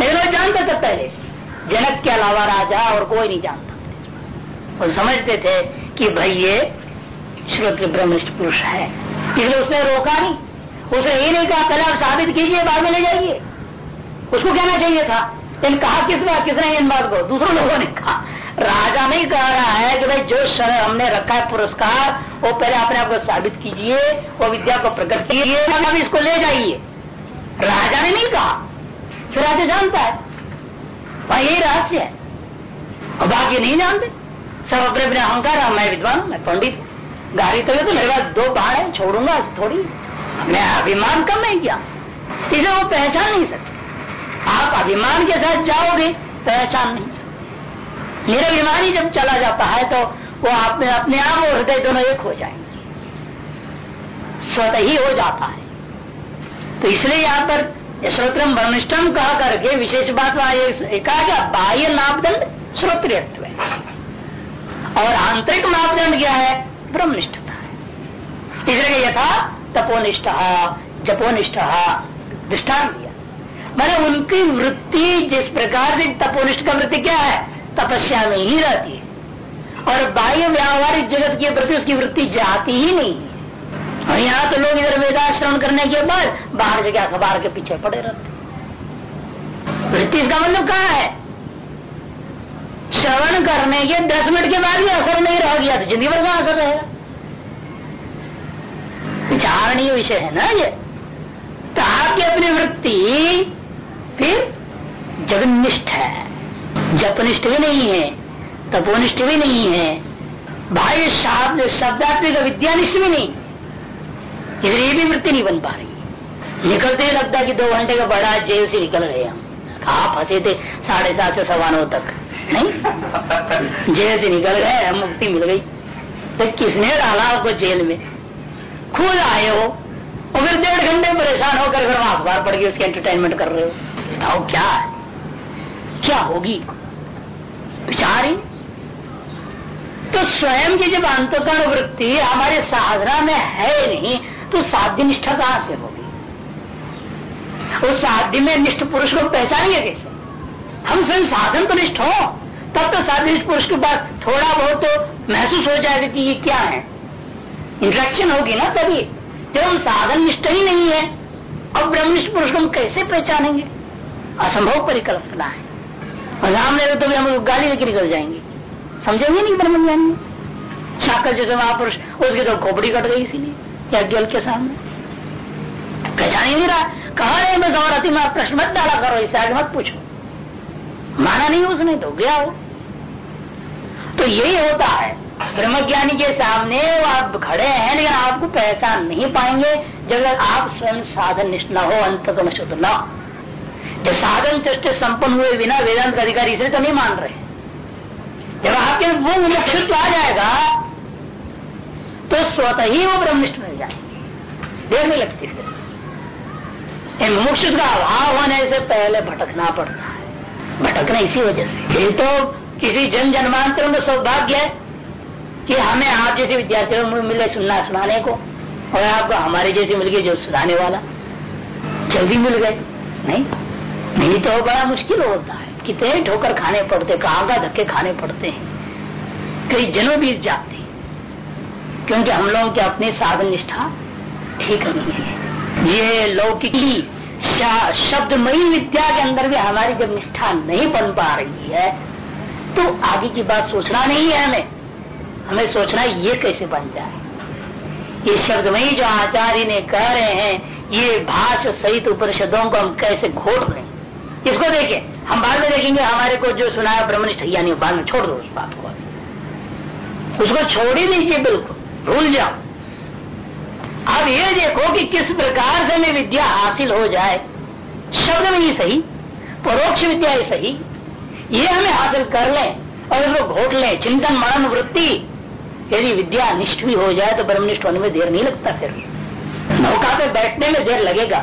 लेकिन वो जानते थे पहले से। जनक के अलावा राजा और कोई नहीं जानता। वो समझते थे कि भाई ये श्रोत्र ब्रह्मनिष्ठ पुरुष है। इसलिए उसने रोका नहीं। उसने ये नहीं कहा पहले आप साबित कीजिए, बाद में ले जाइए। उसको कहना चाहिए था। लेकिन कहा किस बात किसने इन बात को? दूसरों लोगों ने कहा। राजा नहीं कह रहा है कि भाई जो हमने रखा है पुरस्कार, वो पहले अपने आप को साबित कीजिए, वो विद्या को प्रकट कीजिए इसको ले जाइए। राजा ने नहीं कहा। फिर राजा जानता है। वही यही रहस्य है। और बाकी नहीं जानते? सब अपने अपने अहंकार मैं विद्वान मैं पंडित गाड़ी तो तो मेरे पास दो बाढ़ है, छोड़ूँगा थोड़ी। मैं अभिमान कम है क्या। इसे वो पहचान नहीं सकते। आप अभिमान के साथ जाओगे, पहचान नहीं सकते। निरभिमान ही जब चला जाता है तो वो आप अपने आप और हृदय दोनों एक हो जाएँगे। स्वतः ही हो जाता है। तो इसलिए यहाँ पर श्रोत्रम वर्णिष्ठम कह करके विशेष बात कहा गया बाह्य मापदंड श्रोत्रियत्व और आंतरिक मापदंड क्या है? ब्रह्मनिष्ठता है। इसलिए यथा तपोनिष्ठ, जपोनिष्ठ दृष्टान दिया। मैंने उनकी वृत्ति जिस प्रकार से तपोनिष्ठ का वृत्ति क्या है? तपस्या में ही रहती है। और बाह्य व्यावहारिक जगत के प्रति उसकी वृत्ति जाती ही नहीं है। और यहाँ तो लोग इधर वेदाश्रवण करने के बाद बाहर जगह अखबार के पीछे पड़े रहते वृत्ति इसका मतलब कहा है? श्रवण करने के दस मिनट के बाद भी असर नहीं रह गया तो ज़िंदगी भर का असर रहेगा? विचारणीय विषय है ना ये? तो आपकी अपनी वृत्ति फिर जगनिष्ठ है। जपनिष्ठ भी नहीं है, तपोनिष्ठ भी नहीं है, भाई शब्द शब्दात्मिक विद्यानिष्ठ भी नहीं। इसलिए भी वृत्ति नहीं बन पा रही? निकलते ही लगता कि दो घंटे का बड़ा जेल से निकल गए हम। आप फंसे थे साढ़े सात से सवा नौ तक। नहीं? जेल से निकल गए मुक्ति मिल गई। तो किसने डाला आपको जेल में? खुद आए हो और फिर डेढ़ घंटे परेशान होकर फिर वहाँ अखबार पढ़ के उसके एंटरटेनमेंट कर रहे हो। बताओ क्या है? क्या होगी? विचार ही तो स्वयं की जब अंतकरण हमारे साधना में है नहीं तो साध्य निष्ठा कहाँ से होगी। उस साध्य में निष्ठ पुरुष को पहचानेंगे कैसे? हम स्वयं साधन तो निष्ठ हो, तब तो साध्य निष्ठ पुरुष के पास थोड़ा बहुत तो महसूस हो जाएगा कि ये क्या है। इंट्रैक्शन होगी ना तभी। जब हम साधन निष्ठ ही नहीं है, अब ब्रह्मनिष्ठ पुरुष को हम कैसे पहचानेंगे? असंभव परिकल्पना है। और सामने तो भी हम गाली लेकर निकल जाएँगे। समझेंगे नहीं ब्रह्म ज्ञानी जैसे महापुरुष, उसकी तो खोपड़ी कट गई इसीलिए। या के सामने। पहचान नहीं रहा। कहा रहे मैं गौरती में प्रश्न मत डाला करो, इसे आगे मत पूछो। माना नहीं उसने तो गया हो तो यही होता है। ब्रह्मज्ञानी के सामने वो आप खड़े हैं, लेकिन आपको पहचान नहीं पाएँगे। जब आप स्वयं साधन निष्ठ न हो, अंत तो शुद्ध न जब साधन चष्ट संपन्न हुए बिना वेदांत अधिकारी इसलिए तो नहीं मान रहे। जब आपके वो मुक्षुत्व आ जाएगा तो स्वतः ही वो ब्रह्मनिष्ठ जाएँगे देर नहीं लगती फिर मुमुक्ष का अभाव होने से पहले भटकना पड़ता है। भटकना इसी वजह से। ये तो किसी जन जन्मांतर में सौभाग्य है कि हमें आप जैसे विद्यार्थियों मिले सुनना, सुनाने को, और आपको हमारे जैसे मिल गए जो सुनाने वाला। जल्दी मिल गए। नहीं? नहीं तो बड़ा मुश्किल होता है। कितने ठोकर खाने पड़ते कहाँ का धक्के खाने पड़ते हैं। कई जनों बीत जाते। क्योंकि हम लोगों की अपनी साधन निष्ठा ठीक नहीं है। ये लौकिकी शब्दमयी विद्या के अंदर भी हमारी जब निष्ठा नहीं बन पा रही है तो आगे की बात सोचना नहीं है हमें। हमें सोचना ये कैसे बन जाए? ये शब्दमयी जो आचार्य ने कह रहे हैं, ये भाष सहित उपनिषदों को हम कैसे घोट लें इसको देखें हम बाद में देखेंगे, हमारे को जो सुनाया ब्रह्मनिष्ठ, यानी बाद में छोड़ दो उस बात को। उसको छोड़ ही दीजिए बिल्कुल, भूल जाओ। अब ये देखो कि किस प्रकार से हमें विद्या हासिल हो जाए। शब्द में ही सही, परोक्ष विद्या ही सही। ये हमें हासिल कर लें और इसको घोट लें। चिंतन, मनन, वृत्ति, यदि विद्या निष्ठ भी हो जाए तो ब्रह्मनिष्ठ होने में देर नहीं लगता फिर। नौका पे बैठने में देर लगेगा।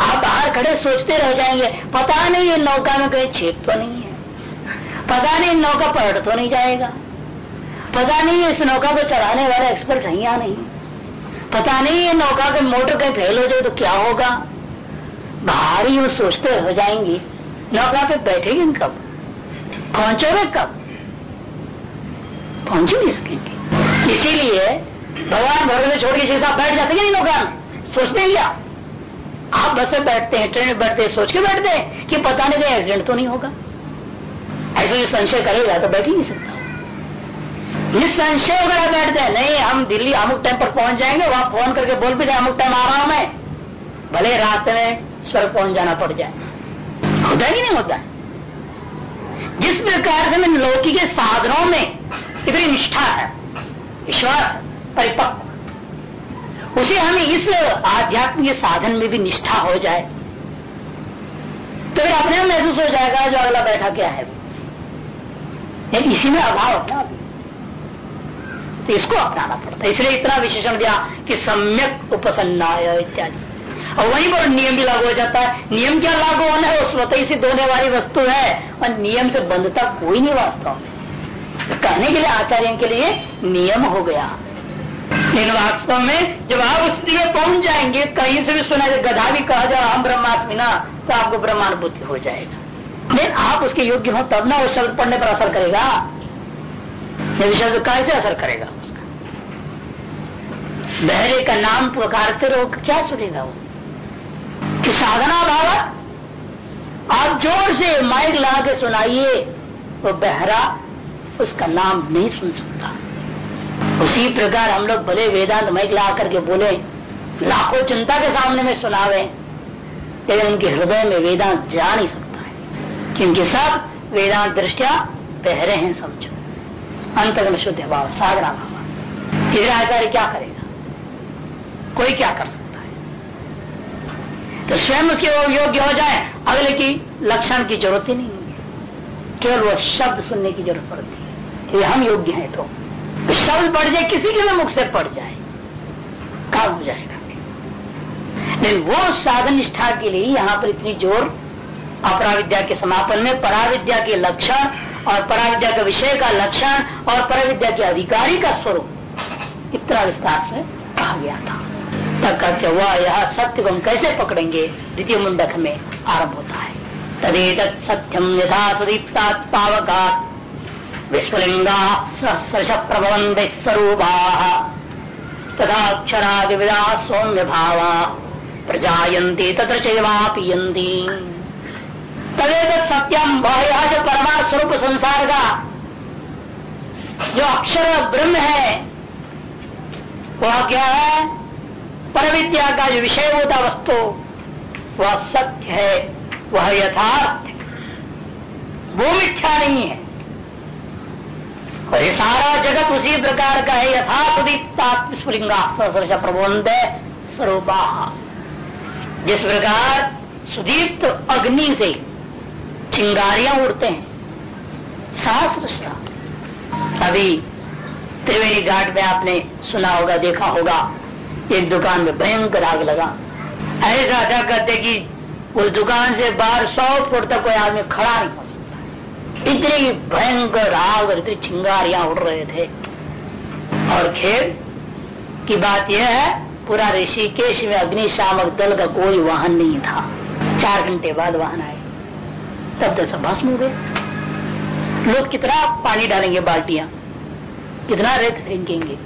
आप बाहर खड़े सोचते रह जाएँगे, पता नहीं ये नौका में कहीं छेद तो नहीं है। पता नहीं नौका पलट तो नहीं जाएगा। पता नहीं इस नौका को चलाने वाला एक्सपर्ट है या नहीं। पता नहीं है नौका के मोटर कहीं फेल हो जाए तो क्या होगा? भारी वो सोचते हो जाएँगे। नौका पे बैठेंगे कब? पहुंचोगे कब? पहुँच नहीं सकेंगे इसीलिए भगवान भगवान छोड़ के जैसा बैठ जाते हैं नौका। सोचते हैं क्या? आप बस में बैठते हैं, ट्रेन में बैठते हैं, सोच के बैठते हैं कि पता नहीं कहीं एक्सीडेंट तो नहीं होगा। ऐसे संशय करेगा तो बैठ ही नहीं सकता। निसंशय वगैरह बैठते हैं। नहीं, हम दिल्ली अमुक टाइम पर पहुँच जाएँगे, वहाँ फ़ोन करके बोल भी अमुक टाइम आ रहा हूँ मैं। भले रात में स्वर्ग पहुँच जाना पड़ जाए। होता ही नहीं होता? जिस प्रकार से मैं लौकिक के साधनों में इतनी निष्ठा है, विश्वास, परिपक्व, उसे हमें इस आध्यात्मिक साधन में भी निष्ठा हो जाए। तो फिर अपने महसूस हो जाएगा, जो अगला बैठा क्या है? इसी में अभाव अपना तो इसको अपनाना पड़ता है। इसलिए इतना विशेषण दिया कि सम्यक उपसन्नाय इत्यादि। और वहीं पर नियम भी लागू हो जाता है। नियम क्या लागू होना है? स्वतः ही सिद्ध वाली वस्तु है। और नियम से बंधता कोई नहीं वास्तव में। तो कहने के लिए, आचार्य के लिए नियम हो गया। लेकिन वास्तव में जब आप उस स्थिति में पहुँच जाएँगे, कहीं से भी सुना गधा भी कहा जाए, हम ब्रह्मास्मि ना तो आपको ब्रह्मानुभूति हो जाएगा। लेकिन आप उसके योग्य हो, तब ना उस शब्द पढ़ने पर असर करेगा। यदि शब्द कैसे असर करेगा बहरे का नाम पुकारते रहो क्या सुनेगा वो? कि साधना भाव आप ज़ोर से माइक लगा के सुनाइए, वो बहरा उसका नाम नहीं सुन सकता। उसी प्रकार हम लोग भले वेदांत माइक लगा करके बोले, लाखों चिंता के सामने में सुनावे, लेकिन उनके हृदय में वेदांत जा नहीं सकता है। क्योंकि सब वेदांत दृष्टिया बहरे हैं समझो। अंतगम शुद्ध भाव साधना भाव फिर आचार्य क्या करेगा? कोई क्या कर सकता है? तो स्वयं उसके योग्य हो जाए अगले की लक्षण की ज़रूरत ही नहीं है। केवल वो शब्द सुनने की ज़रूरत पड़ती है कि हम योग्य हैं तो, शब्द पड़ जाए किसी के भी मुख से पड़ जाए काम हो जाएगा। लेकिन वो साधन निष्ठा के लिए यहाँ पर इतनी ज़ोर अपराविद्या के समापन में पराविद्या के लक्षण और पराविद्या का विषय का लक्षण और पराविद्या के अधिकारी का स्वरूप। इतना विस्तार से कहा गया था। तब कहते, वह, यह सत्य को हम कैसे पकड़ेंगे? द्वितीय मुंडक में आरंभ होता है। तदेत सत्यम यथा सुदीप्ता पावका विस्फलिंगा सहस्रश प्रभवंत स्वरूपा। तथा अक्षरादिविदा सौम्य भावा प्रजायन्ति तत्र चैवा तदेत सत्यम वह जो परमार स्वरूप संसार का जो अक्षर ब्रह्म है, वह क्या है? पर विद्या का जो विषय होता वस्तु, वह सत्य है, वह यथार्थ। वो मिथ्या नहीं है। और ये सारा जगत उसी प्रकार का है यथार्थ स्फुलिंगा सहसरश प्रबंध स्वरूपा। जिस प्रकार सुदीप्त अग्नि से चिंगारियाँ उड़ते हैं। साफ़ सहस्र अभी त्रिवेणी घाट में आपने सुना होगा, देखा होगा, एक दुकान में भयंकर आग लगा। ऐसा था कहते कि उस दुकान से बाहर सौ फुट तक कोई आदमी खड़ा नहीं हो सकता। इतनी भयंकर आग और इतनी चिंगारियाँ उड़ रहे थे। और खेल की बात यह है, पूरा ऋषिकेश में अग्निशामक दल का कोई वाहन नहीं था। चार घंटे बाद वाहन आए तब सब भस्म हो गए लोग कितना पानी डालेंगे बाल्टियाँ, कितना रेत फेंकेंगे।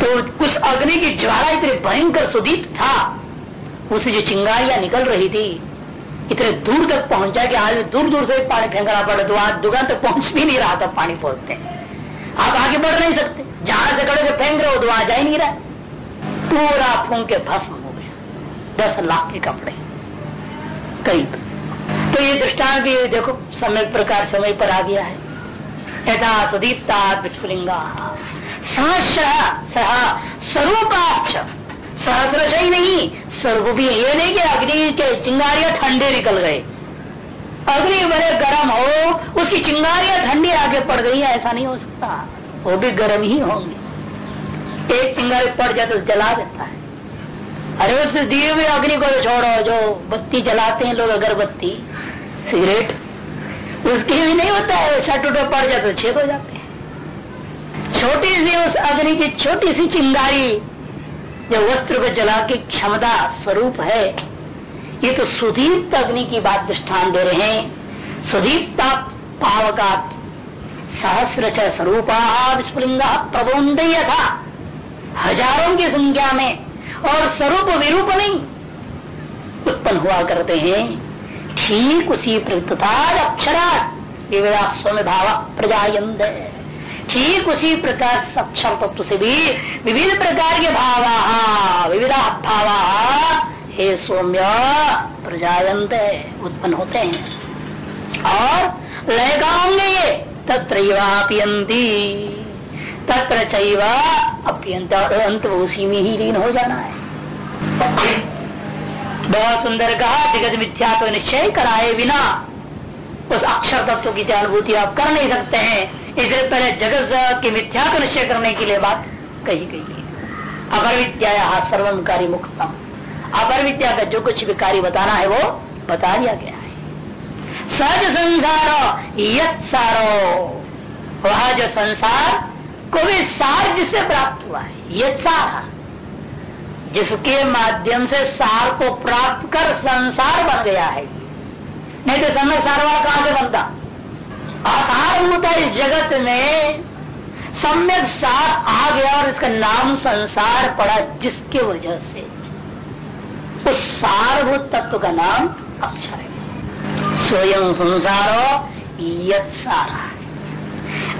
तो उस अग्नि की ज्वाला इतने भयंकर सुदीप था, उसे जो चिंगारियाँ निकल रही थी, इतने दूर तक पहुँचा कि आज दूर दूर से पानी फेंकना पड़ा तो आज दुकान तक पहुँच भी नहीं रहा था पानी पहुँचते। आप आगे बढ़ नहीं सकते। जहाँ से खड़े फेंक रहे हो तो वहाँ जा ही नहीं रहा। पूरा फूंक के भस्म हो गया। दस लाख के कपड़े। करीब तो ये दृष्टांत भी देखो, समय प्रकार, समय पर आ गया है। यथा सुदीप्ता विस्फुलिंगा। सह स्वरूपाश्च। सहस्रश ही नहीं स्वरूप भी ये नहीं कि अग्नि के चिंगारियाँ ठंडे निकल गए। अग्नि बड़े गर्म हो, उसकी चिंगारियाँ ठंडी आगे पड़ गई है, ऐसा नहीं हो सकता। वो भी गर्म ही होंगे। एक चिंगारी पड़ जाए तो जला देता है। अरे उस दिए हुए अग्नि को छोड़ो, जो बत्ती जलाते हैं लोग, अगरबत्ती, सिगरेट, उसके भी नहीं होता है छठ उठो, पड़ जाते तो छेद हो जाते हैं। छोटी सी उस अग्नि की छोटी सी चिंगारी जो वस्त्र को जला के क्षमता स्वरूप है, ये तो सुदीप्त अग्नि की बात दृष्टान दे रहे हैं। सुदीप्ता पावका सहस्र स्वरूपा विस्फुलिंग प्रबोध था हज़ारों की संख्या में और स्वरूप विरूप नहीं। उत्पन्न हुआ करते हैं। ठीक उसी प्रकृता अक्षरा विविधा स्वम भाव प्रजायंत ठीक उसी प्रकार सक्षम तत्व से भी विविध प्रकार के भाव विविधा भाव हे सौम्य प्रजायंत उत्पन्न होते हैं। और लय होंगे ये तत्रपयंती तत्र अप्यंत अंत उसी में ही लीन हो जाना है। बहुत सुंदर कहा, जगत मिथ्या तो निश्चय कराए बिना, उस अक्षर तत्व की अनुभूति आप कर नहीं सकते हैं। इसलिए पहले जगत के मिथ्या को निश्चय करने के लिए बात कही गई है। अपर विद्या सर्वम कार्य मुक्तम अपर विद्या का जो कुछ भी कार्य बताना है वो बता दिया गया है। सहज संसारो सारो वह जो संसार को भी सार जिससे प्राप्त हुआ है, ये सार। जिसके माध्यम से सार को प्राप्त कर संसार बन गया है। नहीं तो संसार वाला कहाँ से बनता? आधारभूत इस जगत में, सम्यक सार आ गया और इसका नाम संसार पड़ा जिसके वजह से। उस सारभूत तत्व का नाम अक्षर है। स्वयं संसारो यत सारा।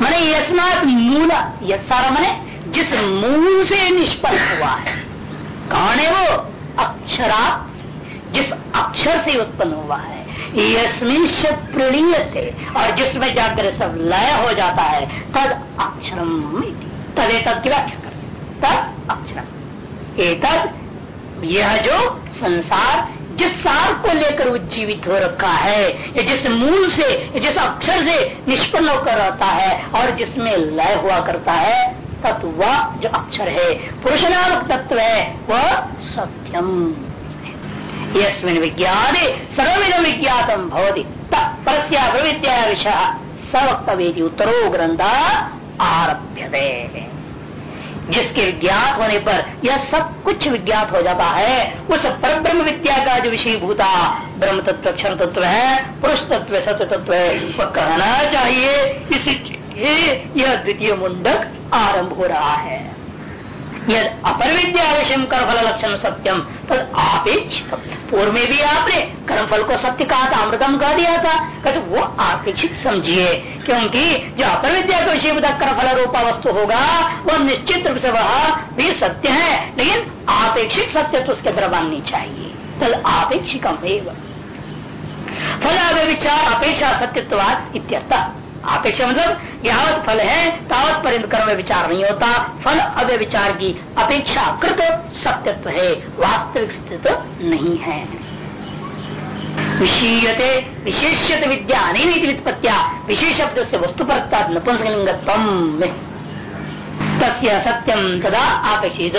मैंने यशनाथ मूल यत सारा मैंने जिस मूल से निष्पन्न हुआ है। कौन है वो? अक्षरा जिस अक्षर से उत्पन्न हुआ है। प्रणीय थे और जिसमें जाकर सब लय हो जाता है, तद अक्षरम तद तद की व्याख्या कर तद एक यह जो संसार जिस सार को लेकर उज्जीवित हो रखा है जिस मूल से जिस अक्षर से निष्पन्न होकर रहता है, और जिसमें लय हुआ करता है, तत्व जो अक्षर है पुरुष नामक तत्व है, वह सत्यम। यस्मिन विज्ञान सर्विद विज्ञातम भवती। तत्परस्या विषय सवक्तवेदी उत्तरो ग्रंथ आरभ्य जिसके विज्ञात होने पर यह सब कुछ विज्ञात हो जाता है। उस पर ब्रह्म विद्या का जो विषय भूता, ब्रह्म तत्व क्षर तत्व है, पुरुष तत्व सत्य तत्व है, वह कहना चाहिए, इसी यह द्वितीय मुंडक आरंभ हो रहा है। यद अपर विद्या विषय कर फल लक्षण सत्यम, तद आपेक्षित। पूर्व में भी आपने कर्म फल को सत्य कहा था, अमृतम कह दिया था, कहते वो अपेक्षित समझिए, क्योंकि जो अपर विद्या का विषय कर्म फल रूपा वस्तु होगा, वह निश्चित रूप से वह भी सत्य है, लेकिन आपेक्षिक सत्य तो उसके अंदर माननी चाहिए। तद अपेक्षिकम फल विचार अपेक्षा सत्यत्वाद इत्यर्थ। अपेक्षा मतलब यावत फल है, तावत परिंद कर्म विचार नहीं होता। फल अव्य विचार की अपेक्षा कृत सत्यत्व है, वास्तविक स्थित नहीं है। विषीयते विशेषत विद्या अनेक व्युत्पत्तिया विशेष शब्द से वस्तु पर तस्य सत्यम तदा अपेक्षित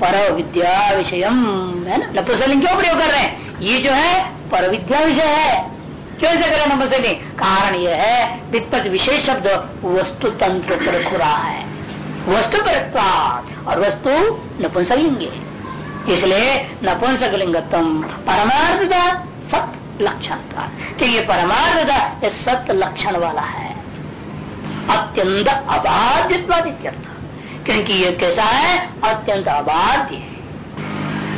पर विद्या विषय। है ना? क्यों प्रयोग कर रहे हैं? ये जो है, पर विद्या विषय है। क्यों ऐसा करें नंबर से कारण यह है विपत विशेष शब्द वस्तु तंत्र पर खुरा है। वस्तु पर और वस्तु नपुंसकलिंग। इसलिए नपुंसकलिंगत्म परमार्थता सत लक्षण का कि ये परमार्थता सत्य लक्षण वाला है। अत्यंत अबाध्यत्वादित्यर्थ। क्योंकि ये कैसा है? अत्यंत अबाध्य है।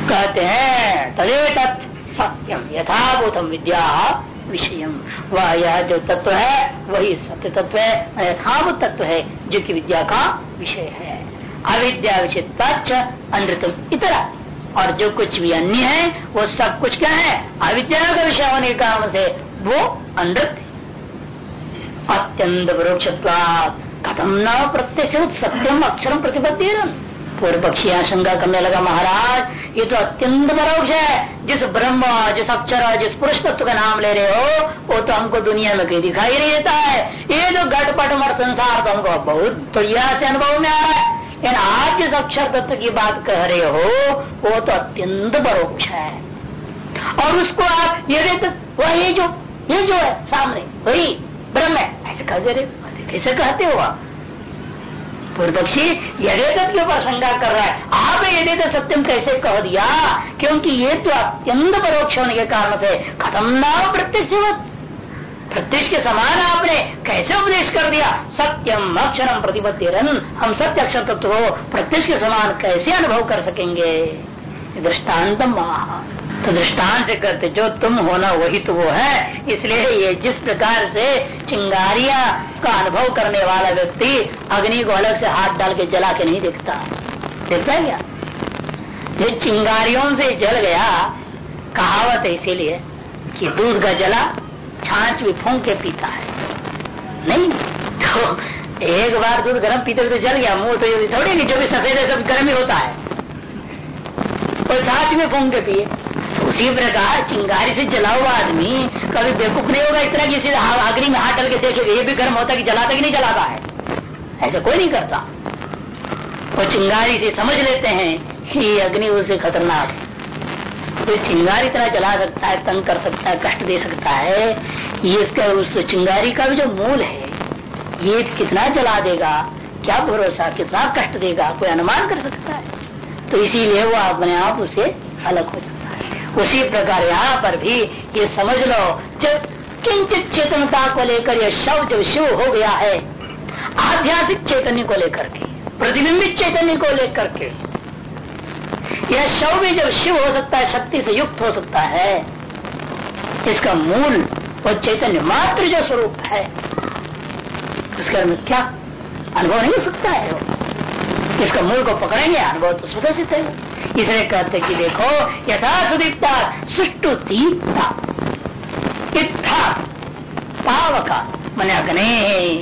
कहते हैं तदे तत् सत्यम यथाभूतम विद्या विषय वह यह जो तत्व है, वही सत्य तत्व है यथाव तत्व है जो कि विद्या का विषय है। अविद्या विषय तच अनृतम इतरा। और जो कुछ भी अन्य है, वो सब कुछ क्या है? अविद्या का विषय होने के कारण से वो अनृत अत्यंत परोक्ष कथम न प्रत्यक्ष सत्यम अक्षरम प्रतिपत्ति पूर्व पक्षी आशंका करने लगा, महाराज, ये तो अत्यंत परोक्ष है। जिस ब्रह्म, जिस अक्षर, जिस पुरुष तत्व का नाम ले रहे हो, वो तो हमको दुनिया में कहीं दिखाई नहीं देता है। ये जो घटपट मर संसार तो हमको बहुत बढ़िया से अनुभव में आ रहा है। लेकिन आज जिस अक्षर तत्व की बात कह रहे हो, वो तो अत्यंत परोक्ष है। और उसको आप ये तो वही जो, ये जो है, सामने, वही ब्रह्म है। ऐसे कह दे रहे कैसे कहते हो आप। पूर्व पक्षी के ऊपर शंका कर रहा है, आप यदि सत्यम कैसे कह दिया? क्योंकि ये तो अत्यंत परोक्ष होने के कारण से खत्म ना हो प्रत्यक्ष प्रत्यक्ष के समान आपने कैसे उपदेश कर दिया? सत्यम अक्षरम प्रतिपत्ति हम सत्य अक्षर तत्व प्रत्यक्ष के समान कैसे अनुभव कर सकेंगे? दृष्टांत तो दृष्टान से करते, जो तुम होना वही तो वो है। इसलिए ये जिस प्रकार से चिंगारिया का अनुभव करने वाला व्यक्ति अग्नि को अलग से हाथ डाल के जला के नहीं देखता। देखता है क्या? ये चिंगारियों से जल गया कहावत है इसीलिए कि दूध का जला छाछ भी फूंक के पीता है। नहीं तो एक बार दूध गर्म पीते हुए तो जल गया, मुँह तो थोड़ी नहीं, जो भी सफ़ेद है, सब गर्म ही होता है। और छाछ में फूंक के पिए। उसी प्रकार चिंगारी से जला हुआ आदमी कभी बेवकूफ़ नहीं होगा इतना कि अग्नि में हाथ डल के देखेगा ये भी गर्म होता कि जलाता कि नहीं जलाता है। ऐसा कोई नहीं करता। वो चिंगारी से समझ लेते हैं कि अग्नि उसे खतरनाक है। तो चिंगारी इतना जला सकता है, तंग कर सकता है, कष्ट दे सकता है, ये इसका उस चिंगारी का भी जो मूल है, ये कितना जला देगा, क्या भरोसा, कितना कष्ट देगा, कोई अनुमान कर सकता है। तो इसीलिए वो अपने आप उसे अलग हो जाता उसी प्रकार यहाँ पर भी ये समझ लो, जब किंचित चेतनता को लेकर यह शव जब शिव हो गया है, आध्यात्मिक चैतन्य को लेकर के, प्रतिबिंबित चैतन्य को लेकर के, यह शव भी जब शिव हो सकता है, शक्ति से युक्त हो सकता है, इसका मूल और चैतन्य मात्र जो स्वरूप है, उसके में क्या अनुभव नहीं हो सकता है? वो इसका मूल को पकड़ेंगे अनुभव तो सिद्ध है इसलिए कहते कि देखो, यथा सुदीपता सुष्टु दीप्ता इत्था पावका। मन अग्ने।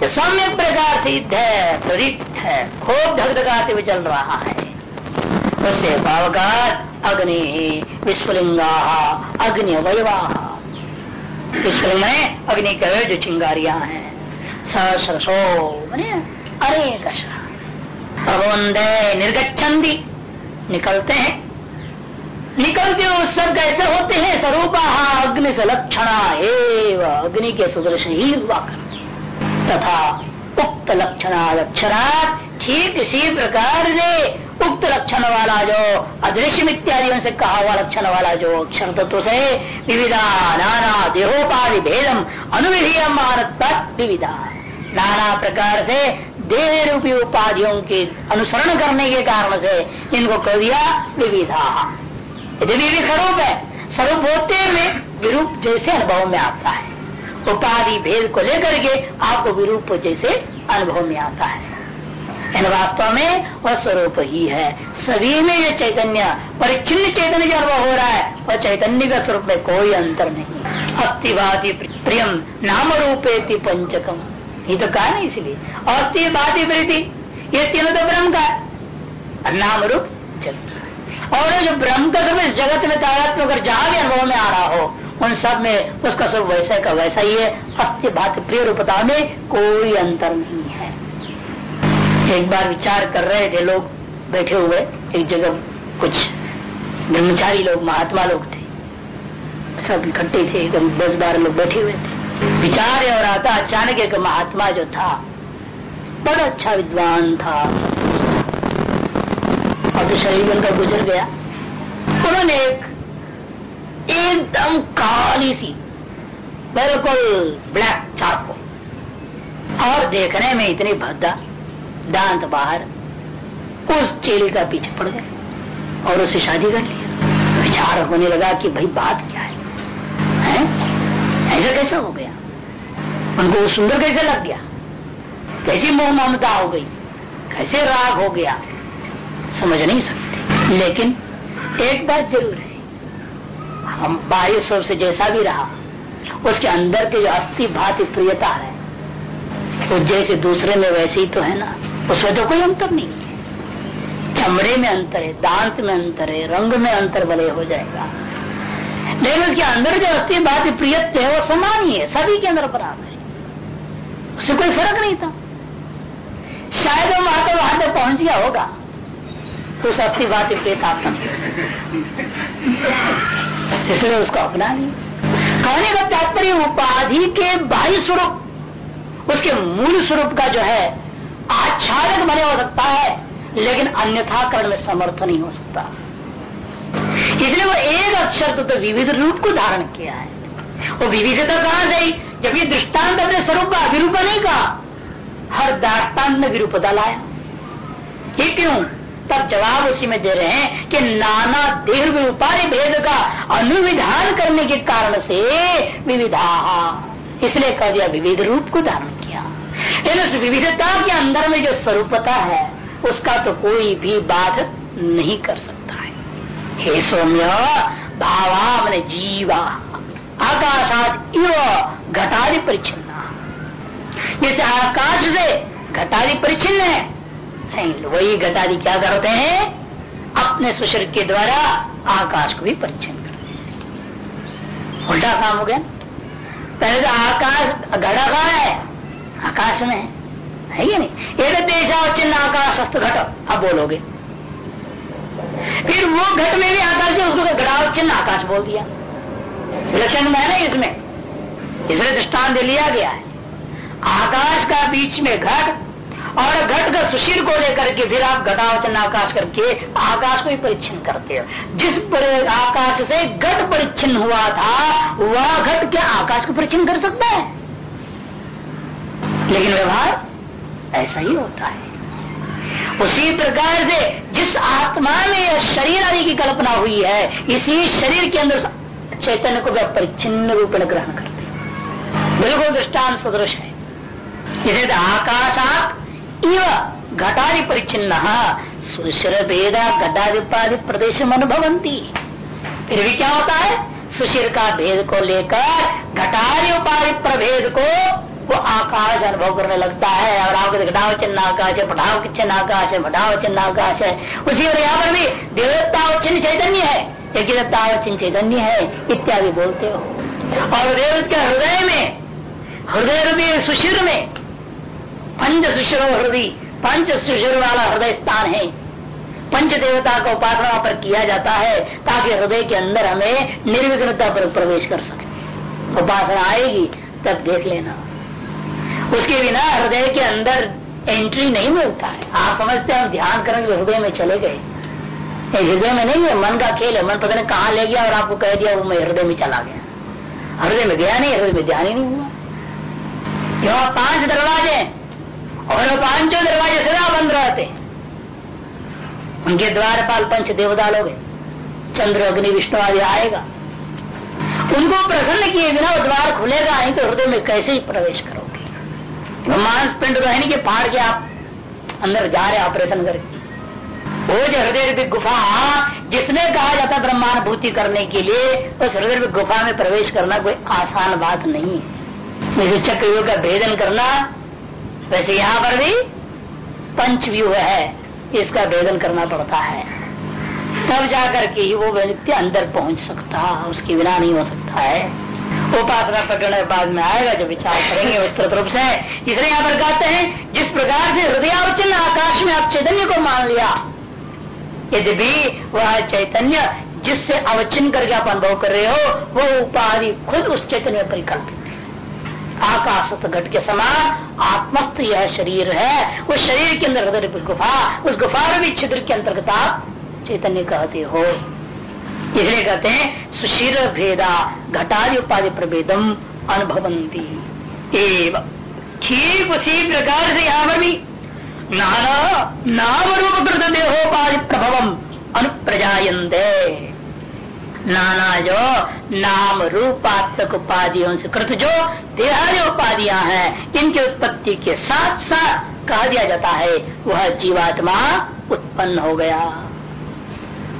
जो सम्यक प्रकार सिद्ध है प्रदीप्त है, खूब धगधगाते हुए चल रहा है। उससे पावकार अग्नि, विस्फुलिंगा अग्नि अवयवा विस्फुलिंग में अग्नि के जो चिंगारियाँ हैं। सरसो अनेक प्रबोधे निर्गछन्दी निकलते हैं। निकलते उस सब कैसे होते हैं, स्वरूप अग्नि से लक्षणा अग्नि के सुदर्शन ही हुआ तथा उक्त लक्षणा लक्षणा ठीक इसी प्रकार से उक्त लक्षण वाला जो अदृश्य इत्यादि से कहा हुआ लक्षण वाला जो अक्षर तत्व से विविधा नाना देहोपाधि भेदम अनुविधीयमान विविधा। नाना प्रकार से देह रूपी उपाधियों के अनुसरण करने के कारण से इनको कह दिया विविधा। यदि भी स्वरूप है। स्वरूप होते हुए विरूप जैसे अनुभव में आता है। उपाधि भेद को लेकर के आपको विरूप जैसे अनुभव में आता है। वास्तव में वह स्वरूप ही है। सभी में यह चैतन्य परिचिन्न चैतन्य जो अनुभव हो रहा है, वह चैतन्य का स्वरूप में कोई अंतर नहीं। अस्थिवादी प्रियम नाम रूपे पंचकम। ये तो कहा ना इसलिए। अस्थि बाती प्रीति ये तीनों तो ब्रह्म का है। नाम रूप जगत और जो ब्रह्म का स्वरूप जगत में तादात्म अगर जहाँ भी अनुभव में आ रहा हो, उन सब में उसका स्वरूप वैसा का वैसा ही है। अस्थि भात प्रिय रूपता में कोई अंतर नहीं है। एक बार विचार कर रहे थे लोग बैठे हुए, एक जगह कुछ ब्रह्मचारी लोग, महात्मा लोग थे। सब इकट्ठे थे, एकदम दस बारह लोग बैठे हुए थे। विचार और आता अचानक एक महात्मा जो था बड़ा अच्छा विद्वान था। और तो शरीर उनका गुजर गया। उन्होंने एक एकदम काली सी बिल्कुल ब्लैक चाको और देखने में इतनी भद्दा दांत बाहर उस चेली का पीछे पड़ गए और उसे शादी कर लिया विचार होने लगा कि भाई बात क्या है, है? ऐसा कैसा हो गया? उनको सुंदर कैसे लग गया? कैसी मोह ममता हो गई? कैसे राग हो गया? समझ नहीं सकते। लेकिन एक बात ज़रूर है। हम बाह्य स्वर से जैसा भी रहा, उसके अंदर के जो अस्थि भाति प्रियता है, वो तो जैसे दूसरे में वैसे ही तो है ना? उसमें तो कोई अंतर नहीं है। चमड़े में अंतर है, दांत में अंतर है, रंग में अंतर भले हो जाएगा। लेकिन उसके अंदर जो अस्थि बात प्रियत है, वो समान ही है, सभी के अंदर बराबर है। उससे कोई फ़र्क नहीं था। शायद वो वहाँ वहाँ तक पहुँच गया होगा। तो अस्थि बात प्रियता इसलिए उसको अपना नहीं कहने का तात्पर्य उपाधि के बाह्य स्वरूप, उसके मूल स्वरूप का जो है, आच्छादक बने हो सकता है, लेकिन अन्यथा करण में समर्थ नहीं हो सकता। इसलिए वो एक अक्षर तो विविध रूप को धारण किया है। वो विविधता कहाँ से जब ये दृष्टांत अपने स्वरूप अभिरूप नहीं कहा, हर दाष्टान्त में विरूपता लाया ये क्यों? तब जवाब उसी में दे रहे हैं कि नाना देह उपाय भेद का अनुविधान करने के कारण से विविधा। इसलिए कह दिया, विविध रूप को धारण किया। लेकिन उस विविधता के अंदर में जो स्वरूपता है, उसका तो कोई भी बाध नहीं कर सकता है। हे सौम्य भावा मैंने जीवा। आकाशात इव घटादि परिचिन्न जैसे आकाश से घटादि परिचिन्न है वही घटादि क्या करते हैं? अपने सुशर के द्वारा आकाश को भी परिचिन्न कर उल्टा काम हो गया पहले तो आकाश घड़ा कहा है? आकाश में है। ये नहीं? एक देशावचिन्ह आकाश, अस्त घट। अब बोलोगे। फिर वो घट में भी आकाश है, उसको घटावचिन्ह आकाश बोल दिया। विलक्षण में है ना इसमें। इसलिए दृष्टांत लिया गया है। आकाश का बीच में घट और घट का सुशील को लेकर के फिर आप घटावचन आकाश करके आकाश को ही परिच्छिन्न करते हो। जिस पर आकाश से घट परिच्छिन्न हुआ था, वह घट क्या आकाश को परिच्छिन्न कर सकता है? लेकिन व्यवहार ऐसा ही होता है। उसी प्रकार से जिस आत्मा में शरीर आदि की कल्पना हुई है, इसी शरीर के अंदर चैतन्य को भी परिच्छिन्न रूप में ग्रहण करते बिल्कुल दृष्टान सदृश है। इसे तो आकाशात इव घटादि परिचिन्न सुशिर भेद घटादिपादि प्रदेश अनुभवंती फिर भी क्या होता है? सुशिर का भेद को लेकर घटादि उपाधि प्रभेद को वो आकाश अनुभव करने लगता है। और आपको घटाव चिन्ह आकाश है पटाव चिन्ह आकाश है भटाव चिन्ह आकाश है। उसी और यहाँ पर भी देवता चिन्ह चैतन्य है। चिन्ह चैतन्य है, इत्यादि बोलते हो। और देव के हृदय में, हृदय रूपी सुशिर में, पंच सुशिर हृदय, पंच सुशिर वाला हृदय स्थान है। पंच देवता का उपासना पर किया जाता है, ताकि हृदय के अंदर हमें निर्विघ्नता पर प्रवेश कर सके। उपासना आएगी, तब देख लेना। उसके बिना हृदय के अंदर एंट्री नहीं मिलता है। आप समझते हैं ध्यान करेंगे, हृदय में चले गए। हृदय में नहीं है, मन का खेल है, मन पता नहीं कहाँ ले गया और आपको कह दिया, वो मैं हृदय में चला गया। हृदय में गया नहीं, हृदय में ध्यान ही नहीं हुआ। यहाँ पाँच दरवाजे और पाँचों दरवाजे सदा बंद रहते। उनके द्वारपाल पंच देवता लोग चंद्र, अग्नि, विष्णु आदि आएगा। उनको प्रसन्न किए बिना वो द्वार खुलेगा नहीं तो हृदय में कैसे ही प्रवेश करोगे? तो मांस पिंड नहीं कि फाड़ के आप अंदर जा रहे ऑपरेशन करके वो जो हृदय गुफा, जिसमें कहा जाता ब्रह्मानुभूति करने के लिए, उस हृदय गुफा में प्रवेश करना कोई आसान बात नहीं है। जैसे चक्रव्यूह का भेदन करना, वैसे यहाँ पर भी पंच व्यूह है, इसका भेदन करना पड़ता है। तब जाकर के ही वो व्यक्ति अंदर पहुँच सकता, उसके बिना नहीं हो सकता है। उपासना प्रकरण बाद में आएगा जो विचार करेंगे विस्तृत रूप से, इसलिए यहाँ पर कहते हैं, जिस प्रकार से हृदय आकाश में आप चैतन्य को मान लिया यदि भी वह चैतन्य जिससे अवचिन करके आप अनुभव कर रहे हो, वो उपाधि खुद उस चैतन्य में परिकल्पित आकाश घट के समान आत्मस्थ यह शरीर है उस शरीर के अंदर हृदय गुफा, उस गुफा में भी छिद्र के अंतर्गत आप चैतन्य कहते हो। इसलिए कहते हैं सुशीर भेदा घटादि उपाधि प्रभेदम अनुभवंती। एवं ठीक उसी प्रकार से यहाँ पर भी नाना नाम रूप कृत देहोपाधि प्रभवम अनुप्रजायंते नाना जो नाम रूपात्मक उपाधियों से कृत जो देहादि उपाधियाँ हैं, इनकी उत्पत्ति के साथ साथ कहा दिया जाता है, वह जीवात्मा उत्पन्न हो गया।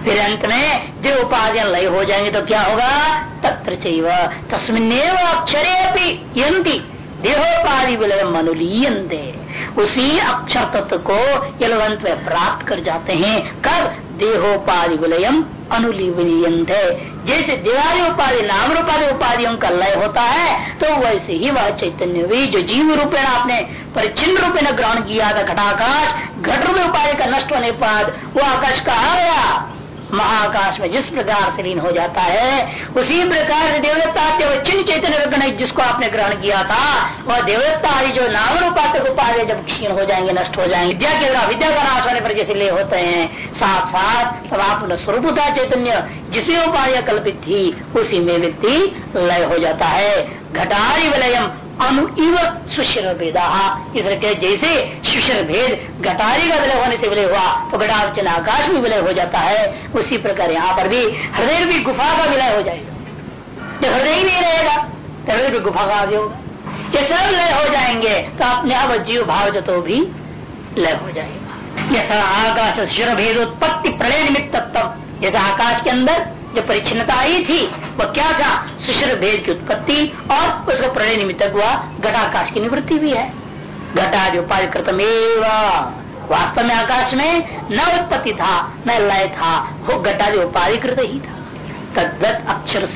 फिर अंत में जो उपाधियाँ लय हो जाएँगे तो क्या होगा? तत्र चैव, तस्मिन्नेव अक्षरे यंती देहोपाधि विलय मनुलीयते उसी अक्षर तत्व को यलवंत में प्राप्त कर जाते हैं। कब? देहोपाधि विलयम अनुलीवनीयंत है। जैसे देवारी उपाधि नाम रूपाधि उपाधियों का लय होता है तो वैसे ही वह चैतन्य भी, जो जीव रूपेण आपने परिचिन रूपेण ग्रहण किया था, घटाकाश, घट रूप उपाधि का नष्ट होने बाद वो आकाश कहा गया? महाकाश में जिस प्रकार से लीन हो जाता है, उसी प्रकार से देवता चिन्ह चैतन्य रखने जिसको आपने ग्रहण किया था, वह देवता जो नाम रूपातक उपाधि जब क्षीण हो जाएँगे, नष्ट हो जाएँगे, विद्या के विद्या का नाश होने पर जैसे ले होते हैं साथ साथ तब आप स्वरूपता चैतन्य, जिसमें उपाधि कल्पित थी, उसी में व्यक्ति लय हो जाता है। घटारी विलयम अनु इव सुशिर भेदा इसलिए जैसे शिशिर भेद घटारी का विलय होने से विलय हुआ तो घटावचन आकाश में विलय हो जाता है, उसी प्रकार यहाँ पर भी हृदय भी गुफा का विलय हो जाएगा। जब हृदय ही नहीं रहेगा तो हृदय भी गुफा का आदि होगा। ये सब लय हो जाएँगे तो अपने आप जीव भाव जो तो भी लय हो जाएगा। यथा आकाश शिशिर भेद उत्पत्ति प्रलय निमित्त जैसे आकाश के अंदर जो परिच्छिता आई थी, वह क्या था? सुश्र भेद की उत्पत्ति और उसका प्रलय निमित्त हुआ घटाकाश की निवृत्ति भी है। घटा जो उपाधि कृतम वास्तव में आकाश में न उत्पत्ति था, न लय था, वो घटा जो उपाधिकृत ही था। तद्वत अक्षर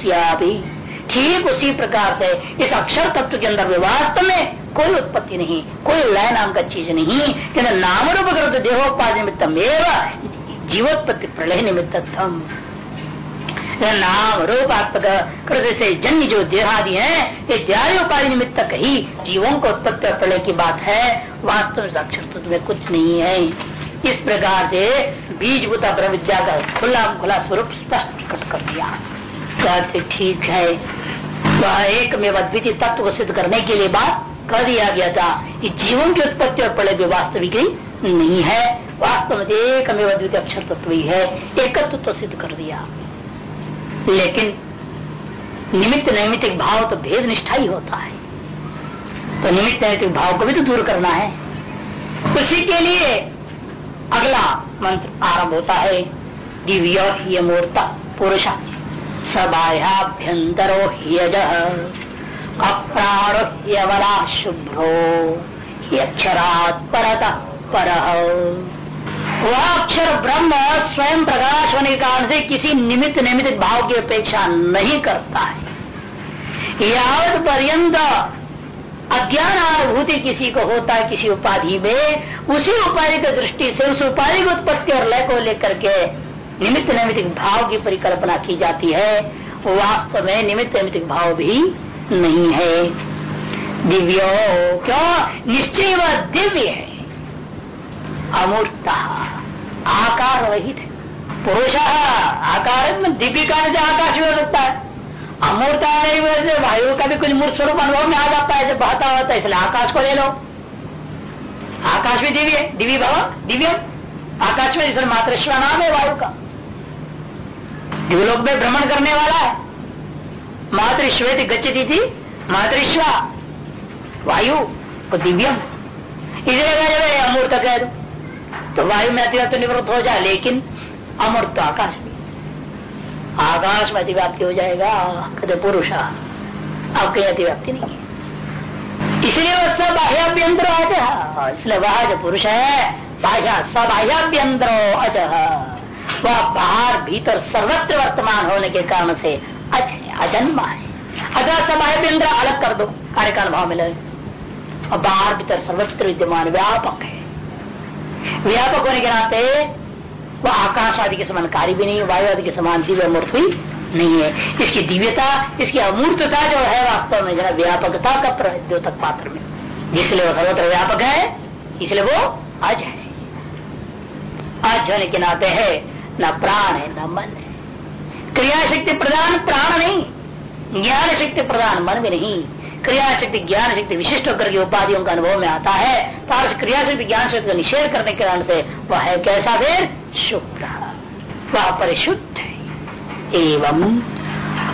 ठीक उसी प्रकार से इस अक्षर तत्व के अंदर वास्तव में कोई उत्पत्ति नहीं, कोई लय नाम का चीज़ नहीं किन्तु नाम रूप देहोपाधि निमित्तम एवं जीवोत्पत्ति प्रलय निमित्तम नाम रूपात्मक कृत से जन्य जो देहादि है, ये द्याय उपाधि निमित्त ही जीवों को उत्पत्ति प्रलय की बात है। वास्तव तत्व में कुछ नहीं है। इस प्रकार से बीज बुता ब्रह्म विद्या का खुला खुला स्वरूप स्पष्ट कर दिया। ठीक है। वह एक में अद्वितीय तत्व को सिद्ध करने के लिए बात कर दिया गया था कि जीवन की उत्पत्ति और प्रलय भी वास्तविक नहीं है। वास्तव में एक में अद्वितीय अक्षर तत्व ही है। एकत्व तो सिद्ध कर दिया। लेकिन निमित्त नैमित्तिक भाव तो भेद निष्ठा ही होता है। तो निमित्त नैमित्तिक भाव को भी तो दूर करना है। उसी के लिए अगला मंत्र आरंभ होता है दिव्य मूर्त पुरुष सबाह्याभ्यंतरो ह्यज अप्राण ह्यवरा शुभ्रो अक्षरात परत पर। वह अक्षर ब्रह्म स्वयं प्रकाश होने के कारण से किसी निमित्त निमित्त भाव की अपेक्षा नहीं करता है। यावत पर्यंत अज्ञान अनुभूति किसी को होता है, किसी उपाधि में, उसी उपाधि की दृष्टि से, उस उपाधि की उत्पत्ति और लय को लेकर के निमित्त नैमित भाव की परिकल्पना की जाती है वास्तव में निमित्त नैमित भाव भी नहीं है। दिव्यो, क्यों? निश्चय वह दिव्य है, अमूर्ता। आकार रहित है। पुरुष आकार कारण से आकाश भी हो सकता है अमूर्ता वायु का भी कुछ मूर्त स्वरूप अनुभव में आ जाता है, जब बहता होता है, इसलिए आकाश को ले लो। आकाश भी दिव्य दिव्य भव, दिव्य। आकाश में इसलिए मातृश्वा नाम है वायु का। दिव्यलोक में भ्रमण करने वाला है। मातृश्वेत गच्छती थी, मातृश्वा, वायु को दिव्यम। इसलिए अमूर्त कह दो। तो वायु में अतिव्याप्त निवृत्त हो जाए, लेकिन अमृत तो आकाश में। आकाश में अतिव्याप्ति हो जाएगा, कहते पुरुष। अब कहीं अतिव्याप्ति नहीं है। इसलिए वह सब बाह्याभ्यंतर अच इसलिए वह जो पुरुष है, बाह्य सबाह्याभ्यंतर अच वह बाहर, भीतर, सर्वत्र वर्तमान होने के कारण से अच है, अजन्मा है। अतः सबाह्यभ्यंतर अलग कर दो कार्यकाल भाव मिले। और बाहर, भीतर, सर्वत्र विद्यमान, व्यापक है। व्यापक होने के नाते वह आकाश आदि के समान कार्य भी नहीं, वायु आदि के समान दिव्य मूर्त भी नहीं है। इसकी दिव्यता, इसकी अमूर्तता जो है वास्तव में जरा व्यापकता का द्योतक पात्र में। जिसलिए वो सर्वत्र व्यापक है, इसलिए वो अज है। अज होने के नाते है, न प्राण है, न मन है। क्रिया शक्ति प्रदान प्राण नहीं ज्ञान शक्ति प्रदान मन भी नहीं। क्रिया शक्ति ज्ञान शक्ति विशिष्ट होकर के उपाधियों का अनुभव में आता है। तो क्रिया शक्ति ज्ञान शक्ति का निषेध करने के कारण से वह है कैसा फिर? शुक्र वह परिशुद्ध एवं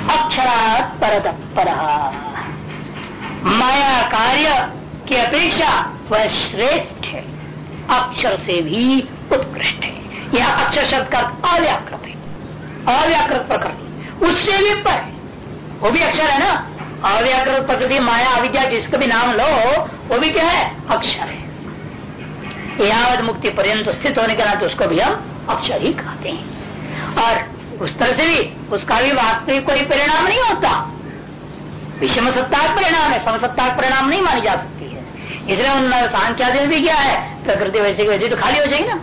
अक्षरात परत पर। माया कार्य की अपेक्षा वह श्रेष्ठ है। अक्षर से भी उत्कृष्ट है। यह अक्षर शब्द का अव्याकृत है। अव्याकृत प्रकृति। उससे भी पर वो भी अक्षर है ना? अव्याकृत प्रकृति माया अविद्या जिसका भी नाम लो, वो भी क्या है? अक्षर है। यावत मुक्ति पर्यंत स्थित होने के नाते उसको भी हम अक्षर ही कहते हैं। और उस तरह से भी उसका भी वास्तविक कोई परिणाम नहीं होता। विषम सत्ताक परिणाम है समसत्ताक परिणाम नहीं मानी जा सकती है। इसलिए उन सांख्यादि भी क्या है? प्रकृति वैसे वैसे तो खाली हो जाएगी ना।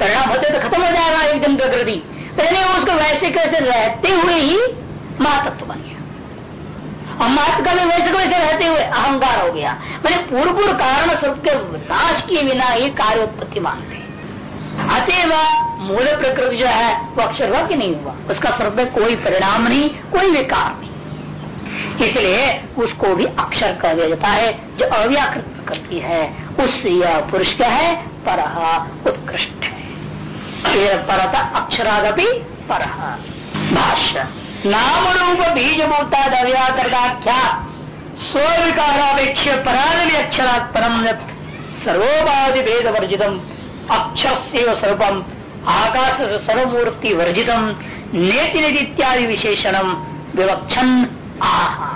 परिणाम होते तो खत्म हो जाएगा एकदम प्रकृति। पहले उसको वैसे कैसे रहते हुए ही महातत्व बन गया। और मात का भी वैसे वैसे रहते हुए अहंकार हो गया। मैंने पूर्व पूर्व कारण स्वरूप के नाश किए बिना ही कार्य उत्पत्ति मानते अतएव मूल प्रकृति जो है, वो अक्षर हुआ कि नहीं हुआ। उसका स्वरूप में कोई परिणाम नहीं, कोई विकार नहीं। इसलिए उसको भी अक्षर कह दिया जाता है, जो अव्याकृत करती है उस यह पुरुष क्या है? पर उत्कृष्ट है। परता अक्षरादपि पर भाष्य। नाम रूप बीज भूता व्याकृताख्या स्विकारापेक्ष पराधि अक्षरा परम सर्वोपाधि भेद वर्जितम अक्षर से स्वरूपम आकाश सर्वमूर्ति वर्जितम नेति नेति इत्यादि विशेषणम विवक्षण आहा।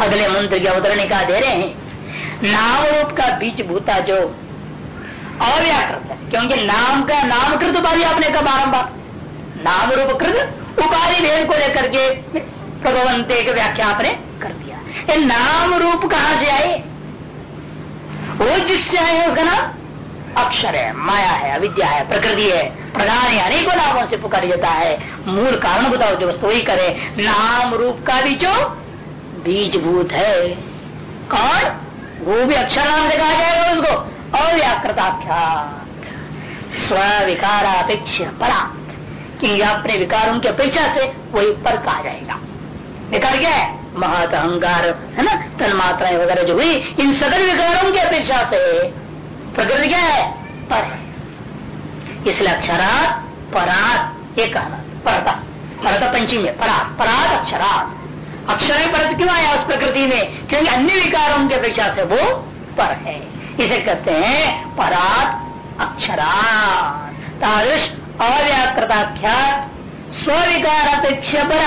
अगले मंत्र की अवतरणिका दे रहे हैं। नाम रूप का बीज भूता जो अव्याकृत है। क्योंकि नाम का नामकृत उपाधि आपने कहा बारम्बार नाम रूप कृत उपाधि भेद को लेकर के भगवंते के व्याख्या आपने कर दिया। ये नाम रूप कहा से आए? वो जिससे आए उसका नाम अक्षर है, माया है, अविद्या है, प्रकृति है, प्रधान है, अनेकों नामों से पुकार जाता है। मूल कारण बताओ जो वस्तु वही करे। नाम रूप का भी जो बीजभूत है। कौन? वो भी अक्षर नाम से कहा जाएगा उसको। अव्याकृताख्या स्व विकारापेक्ष परा। कि अपने विकारों की अपेक्षा से वही पर कहा जाएगा। विकार क्या है? महत अहंकार, है ना? तन मात्राएँ वगैरह जो हुई, इन सदर विकारों की अपेक्षा से। प्रकृति क्या है? पर इसलिए अक्षरात परात, ये कहना परता। परत पंचमी में परात परात अक्षरात। अक्षर परत क्यों आया उस प्रकृति में? क्योंकि अन्य विकारों की अपेक्षा से वो पर है। इसे कहते हैं परात अक्षरात। तादृश अव्याकृताख्यात स्विकार अपेक्षा पर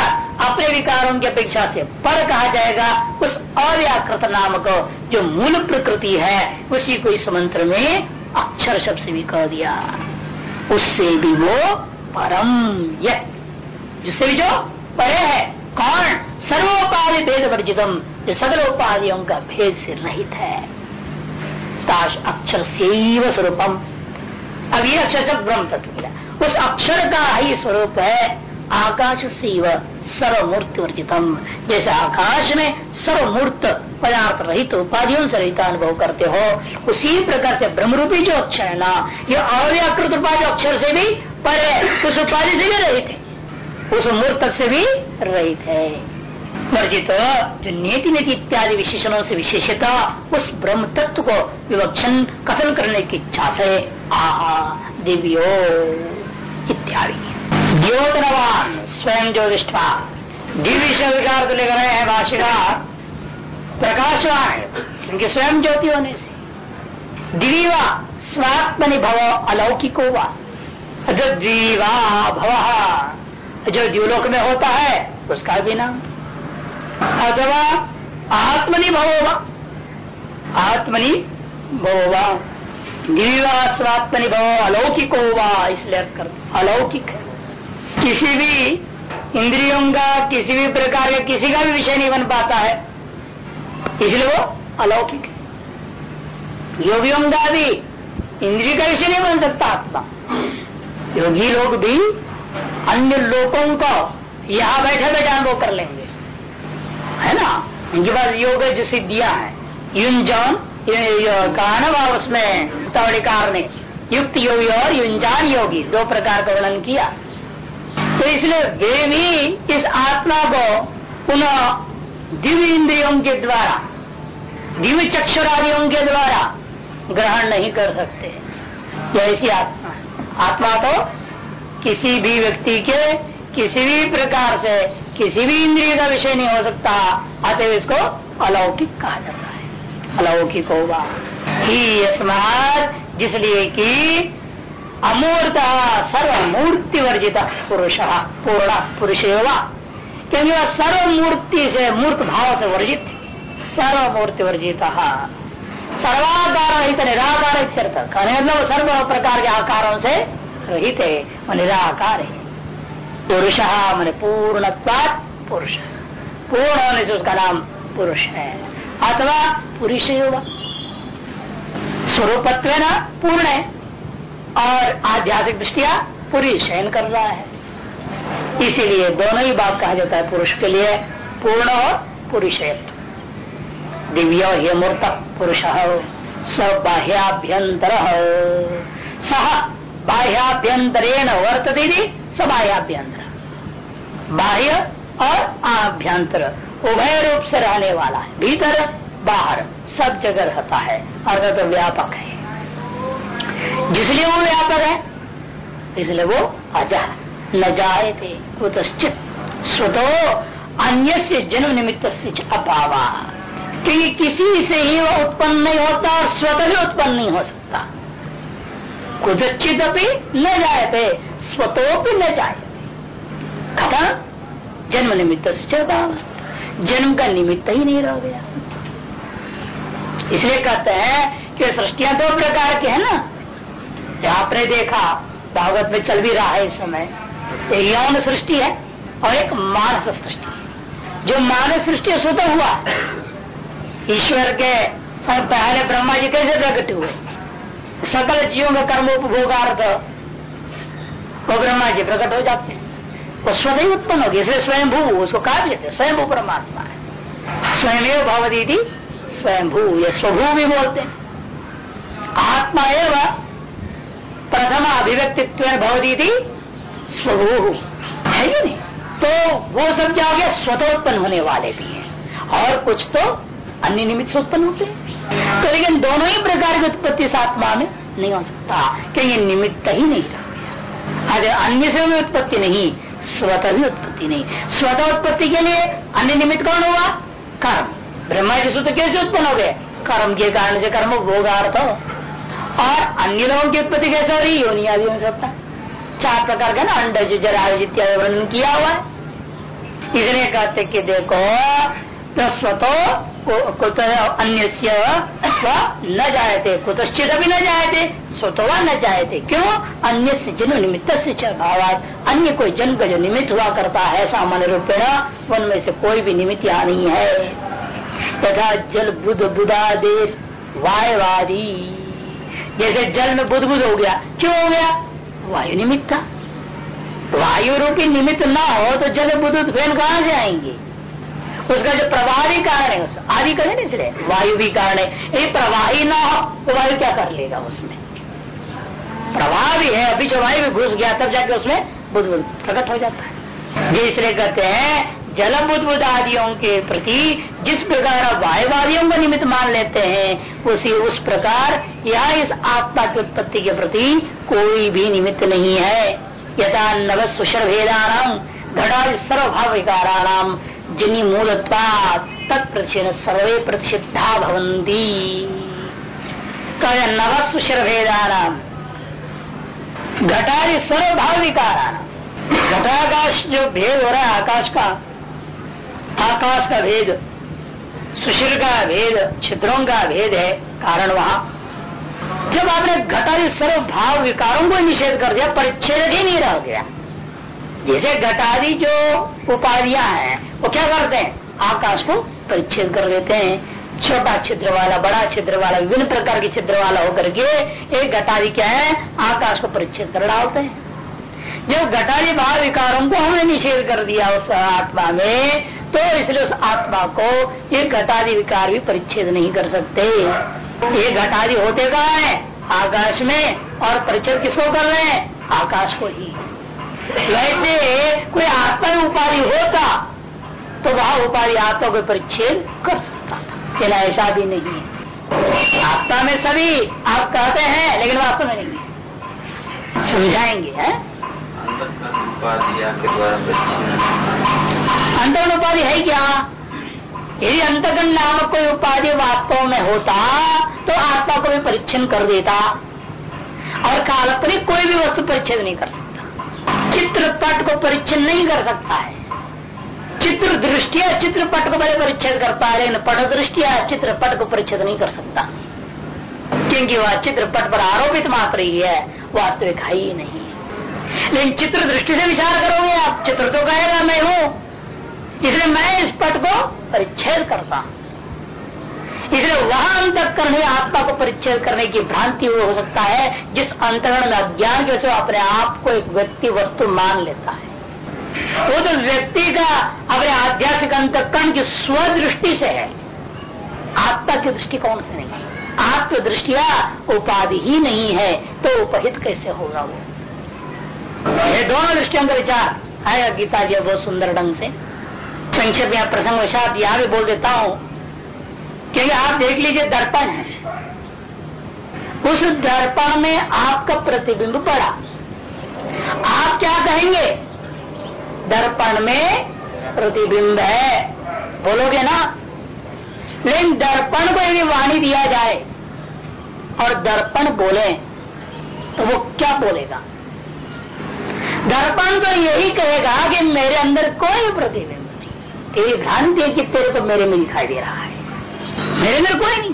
अपने विकारों की अपेक्षा से पर कहा जाएगा, उस अव्याकृत नाम को, जो मूल प्रकृति है, उसी को इस मंत्र में अक्षर शब्द से भी कह दिया। उससे भी वो परम यह जिससे भी जो परे है, कौन? सर्वोपाधि भेद वर्जितम, जो सदर उपाधियों का भेद से रहित है। ताश अक्षर से स्वरूपम। अब ये अक्षर शब्द ब्रह्म तत्व मिला उस अक्षर का ही स्वरूप है आकाश शिव सर्वमूर्त वर्जितम। जैसे आकाश में सर्वमूर्त पदार्थ रहित उपाधियों से रहित अनुभव करते हो, उसी प्रकार से ब्रह्मरूपी जो अक्षर है ना, ये अव्याकृत उपाधि अक्षर से भी पर उस उपाधि से भी रहित है। उस मूर्त से भी रहित है। वर्जित जो नीति नीति इत्यादि विशेषणों से विशेषता, उस ब्रह्म तत्व को विवक्षण कथन करने की इच्छा से, आहा, दिव्यो। इत्यादि। द्योतनवान, स्वयं जो विष्ठा दिव्य से विकार को लेकर रहे हैं भाषिकार प्रकाशवान है। क्योंकि स्वयं ज्योति होने से। दिवीवा स्वात्मनि भव अलौकिको वा। जो भव। जो द्यूलोक में होता है, उसका भी नाम। अथवा आत्मनि भवोवा आत्मनि भवोवा दिव्या स्वात्मनि अलौकिको वा इसलिए अर्थ करते अलौकिक। है किसी भी इंद्रियों का, किसी भी प्रकार का, किसी का भी विषय नहीं बन पाता है। इसलिए वो अलौकिक है। योगियों का भी इंद्रिय का विषय नहीं बन सकता आत्मा। योगी लोग भी अन्य लोगों को यहाँ बैठे बैठे अनुभव कर लेंगे। है ना? उनके पास योग जो सिद्धियाँ हैं। युंजन कहा उसमें तवड़िकार ने युक्त योगी और युंजान योगी दो प्रकार का वर्णन किया। तो इसलिए वे भी इस आत्मा को उन दिव्य इंद्रियों के द्वारा, दिव्य चक्षुरादियों के द्वारा ग्रहण नहीं कर सकते। ऐसी आत्मा आत्मा तो किसी भी व्यक्ति के किसी भी प्रकार से किसी भी इंद्रिय का विषय नहीं हो सकता अतः इसको अलौकिक कहा जाता है। अलौकिक होगा। ही जिसलिए कि अमूर्त सर्वमूर्ति वर्जित पुरुष, पूर्ण पुरुष क्योंकि वह सर्वमूर्ति से, मूर्त भाव से वर्जित। सर्वमूर्ति वर्जित सर्वाकार रहित निराकार मतलब सर्व प्रकार के आकारों से रहित है वह निराकार है। पुरुष, मन पूर्ण पुरुष। पूर्ण होने से उसका नाम पुरुष है। अथवा पुरुष होगा स्वरूपत्व न पूर्ण है और आध्यात्मिक दृष्टिया पूरी शयन कर रहा है। इसीलिए दोनों ही बात कहा जाता है, पुरुष के लिए पूर्ण और पुरुष दिव्य हे मूर्त पुरुष स बाह्याभ्यंतर सह बाह्याभ्यंतरेण वर्तते स बाह्याभ्यंतर बाह्य और आभ्यंतर उभय रूप से रहने वाला है। भीतर, बाहर, सब जगह रहता है। अर्थात तो व्यापक है। जिसलिए वो व्यापक है इसलिए वो अजा न जाए थे कुतश्चित स्वतो अन्य से जन्म निमित्त अभाव क्योंकि किसी से ही वह उत्पन्न नहीं होता और स्वतः भी उत्पन्न नहीं हो सकता। कुदचित अपनी न जाए थे स्वतोपि न जाए खत्म जन्म निमित्त से अभाव जन्म का निमित्त ही नहीं रह गया। इसलिए कहते हैं कि सृष्टिया दो प्रकार की है ना। आपने देखा, भागवत में चल भी रहा है इस समय। एक यौन सृष्टि है और एक मानस सृष्टि। जो मानस सृष्टि स्वतः हुआ, ईश्वर के सब पहले ब्रह्मा जी कैसे प्रकट हुए? सकल जीवों का कर्म उपभोगार्थ वो ब्रह्मा जी प्रकट हो जाते हैं। वो स्वतः उत्पन्न होगी, इसलिए स्वयं भू उसको कहा भी स्वयं भू परमात्मा है। स्वयं भवदी थी स्वयं भू या स्वभू भी बोलते हैं। आत्मा एवं प्रथम अभिव्यक्तित्व भवती थी स्वभू। है नहीं? तो वो सब क्या हो गया? स्वतोत्पन्न होने वाले भी हैं। और कुछ तो अन्य निमित्त से उत्पन्न होते हैं। तो लेकिन दोनों ही प्रकार की उत्पत्ति इस आत्मा में नहीं हो सकता, क्योंकि निमित्त ही नहीं रह गया। अन्य से उत्पत्ति नहीं स्वतः भी उत्पत्ति नहीं। स्वतः उत्पत्ति के लिए अन्य निमित्त कौन हुआ कर्म। ब्रह्मा सूत्र कैसे उत्पन्न हो गए? कर्म के कारण से कर्म भोगार्थ और अन्य लोगों की उत्पत्ति कैसे हो रही? योनि आदि हो सकता चार प्रकार का ना अंडज जरा इत्यादि वर्णन किया हुआ है। इसलिए कहते कि देखो तो स्वतो कुत अन्य न जायते कुतश्चित अभी न जायते, स्वतवा न जायते। क्यों? अन्य जन्म निमित्त से अन्य कोई जन्म का जो निमित्त हुआ करता है सामान्य रूपेण उनमें से कोई भी निमित्त यहाँ नहीं है। तथा जल बुध बुधादेश वायवादी। जैसे जल में बुध बुध हो गया, क्यों हो गया? वायु निमित्त था। वायु रूपी निमित्त ना हो तो जल बुध फ़ैन कहाँ से आएँगे? उसका जो प्रवाह कारण है, उसका आदि करें ना इसलिए, वायु भी कारण है। ये प्रवाही ना हो तो वायु क्या कर लेगा उसमें? प्रवाह भी है, अभी जो वायु भी घुस गया, तब जाके उसमें बुध बुध प्रकट हो जाता है। जी इसलिए कहते हैं, जल बुद्ध आदियों के प्रति जिस प्रकार वायु वायुवादियों का निमित्त मान लेते हैं, उसी उस प्रकार यह इस आत्मा की उत्पत्ति के प्रति कोई भी निमित्त नहीं है। यथा नव सुशर भेदाराम घड़ा सर्वभाव विकाराणाम जिनी मूलत्वा तत्प्रतिषेध सर्वे प्रतिषिधा भवंती नव सुशर भेदाराम घटारी सर्वभाव विकाराणाम घटाकाश जो भेद हो रहा है, आकाश का आकाश का भेद, सुशील का भेद, छिद्रों का भेद है, कारण वहाँ। जब आपने घटारी सर्व भाव विकारों को निषेध कर दिया, परिच्छेद ही नहीं रह गया। जैसे घटादी जो उपाधियाँ हैं, वो क्या करते हैं? आकाश को परिच्छेद कर देते हैं। छोटा छिद्र वाला बड़ा छिद्र वाला विभिन्न प्रकार के छिद्र वाला होकर के एक घटादी क्या है? आकाश को परिच्छेद कर डालते हैं। जब घटादी भाव विकारों को हमने निषेध कर दिया उस आत्मा में तो इसलिए उस आत्मा को ये घटादि विकार भी परिच्छेद नहीं कर सकते। ये घटादि होते कहा है? आकाश में। और परिच्छेद किसको कर रहे हैं? आकाश को ही। वैसे कोई आत्मा में उपाधि होता तो वह उपाधि आत्मा को परिच्छेद कर सकता था। ऐसा भी नहीं है। आत्मा में सभी, आप कहते हैं, लेकिन वास्तव में नहीं है। समझाएँगे, है? अंतगण उपाधि है क्या? यदि अंतगण नामक कोई उपाधि वास्तव में होता तो आत्मा को भी परिच्छन कर देता। और काल्पनिक कोई भी वस्तु परिच्छेद नहीं कर सकता। चित्रपट को परिच्छन नहीं कर सकता है। चित्र दृष्टिया चित्रपट को पहले परिच्छेद करता है, लेकिन पट दृष्टिया चित्रपट को परिच्छेद नहीं कर सकता। क्योंकि वह चित्रपट पर आरोपित मात्र ही है, वास्तविक है ही नहीं। लेकिन चित्र दृष्टि से विचार करोगे आप, चित्र तो कहेगा, मैं हूँ। इसलिए मैं इस पट को परिच्छेद करता हूँ। इसलिए वहाँ अंत करने, आत्मा को परिच्छेद करने की भ्रांति हो सकता है, जिस अंतरण में अज्ञान के अपने आप को एक व्यक्ति वस्तु मान लेता है। वो तो व्यक्ति का अपने आध्यात्मिक अंतकरण की स्वदृष्टि से है, आत्मा के दृष्टिकोण से नहीं? आत्म दृष्टिया उपाधि ही नहीं है तो उपहित कैसे होगा वो? ये दोनों दृष्टियों का विचार। आएगा गीता जी बहुत सुंदर ढंग से। संक्षेप या प्रसंग यहाँ भी बोल देता हूँ। क्योंकि आप देख लीजिए दर्पण है। उस दर्पण में आपका प्रतिबिंब पड़ा। आप क्या कहेंगे? दर्पण में प्रतिबिंब है। बोलोगे ना? लेकिन दर्पण को यदि वाणी दिया जाए और दर्पण बोले तो वो क्या बोलेगा? दर्पण तो यही कहेगा कि मेरे अंदर कोई प्रतिबिंब नहीं। तेरी भ्रांति है कि तेरे को मेरे में दिखाई दे रहा है। मेरे अंदर कोई नहीं।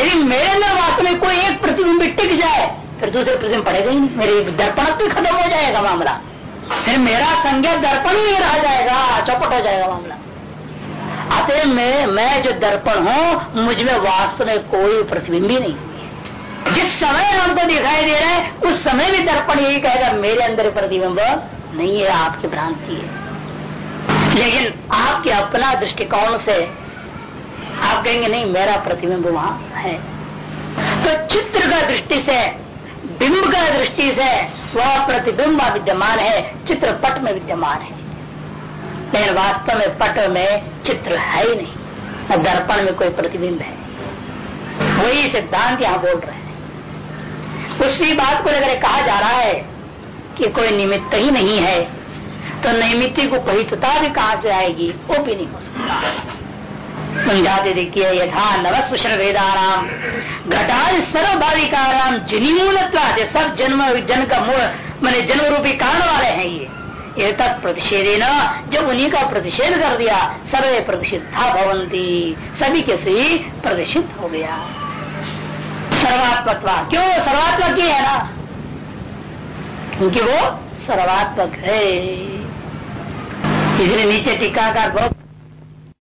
यदि मेरे अंदर वास्तव में कोई एक प्रतिबिंब टिक जाए, फिर दूसरे प्रतिबिंब पड़ेगा ही नहीं। मेरे दर्पण भी खत्म हो जाएगा मामला। फिर मेरा संज्ञा दर्पण ही रह जाएगा, चौपट हो जाएगा मामला। अतः मैं मैं जो दर्पण हूँ, मुझमें वास्तव में कोई प्रतिबिंब ही नहीं। जिस समय हमको दिखाई दे रहा है, उस समय भी दर्पण यही कहेगा, मेरे अंदर प्रतिबिंब नहीं है, आपकी भ्रांति है। लेकिन आपके अपना दृष्टिकोण से आप कहेंगे, नहीं, मेरा प्रतिबिंब वहाँ है। तो चित्र का दृष्टि से, बिंब का दृष्टि से वह प्रतिबिंब विद्यमान है चित्र पट में विद्यमान है। लेकिन वास्तव में पट में चित्र है ही नहीं, न दर्पण में कोई प्रतिबिंब है। वही सिद्धांत यहाँ बोल रहे हैं। उसी बात को लेकर कहा जा रहा है कि कोई निमित्त ही नहीं है तो नैमित्ती को पहितता भी कहाँ से आएगी? वो भी नहीं हो सकता। समझाते देखिए यथा नवस्वशर वेदाराम घटाल सर्वभाविकाराम जिनी सब जन्म जन का मूल मैंने जन्म रूपी कारण वाले हैं ये। तक प्रतिषेधे न जब उन्हीं का प्रतिषेध कर दिया। सर्वे प्रतिषिधा भवंती सभी के सही प्रतिष्ठित हो गया। सर्वात्मक क्यों सर्वात्मक ही है ना? क्योंकि वो सर्वात्मक है। इसलिए नीचे टीकाकार बहुत